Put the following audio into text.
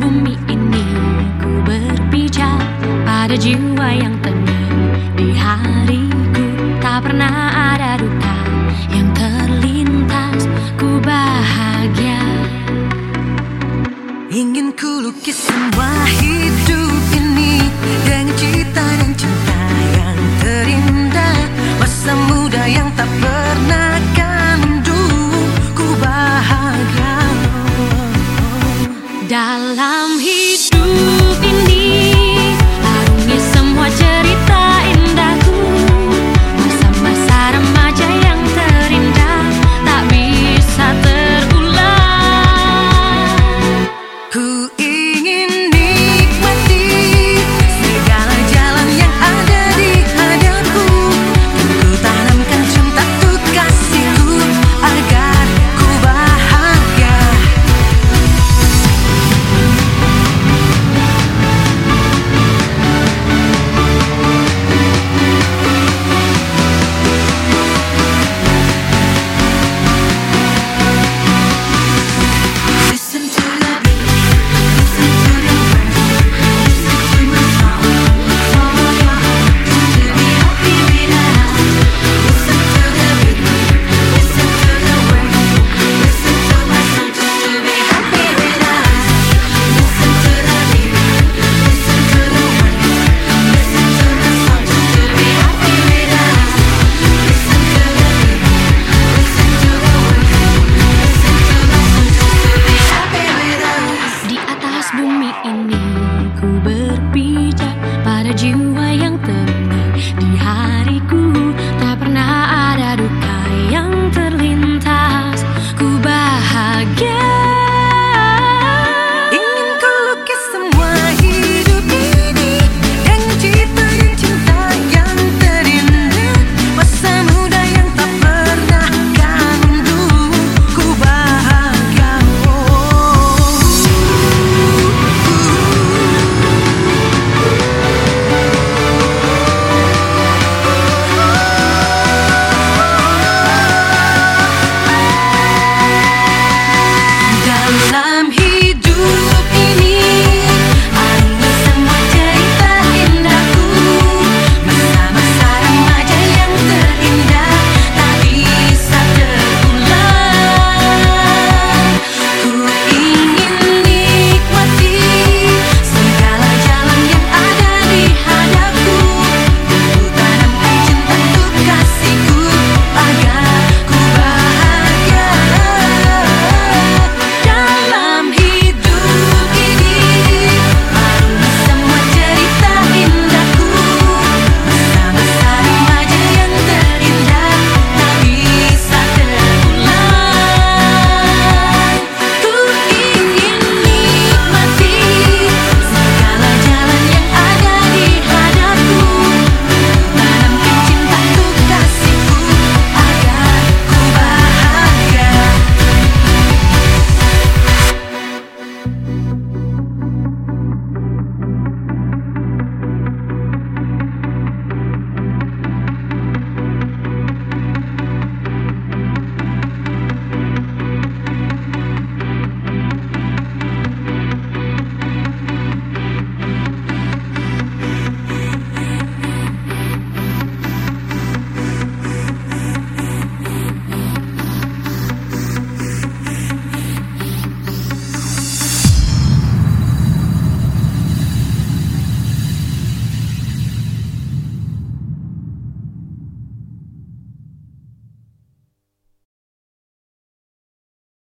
bumi ini. Ku berpijak pada jiwa yang tenang. Di hariku tak pernah ada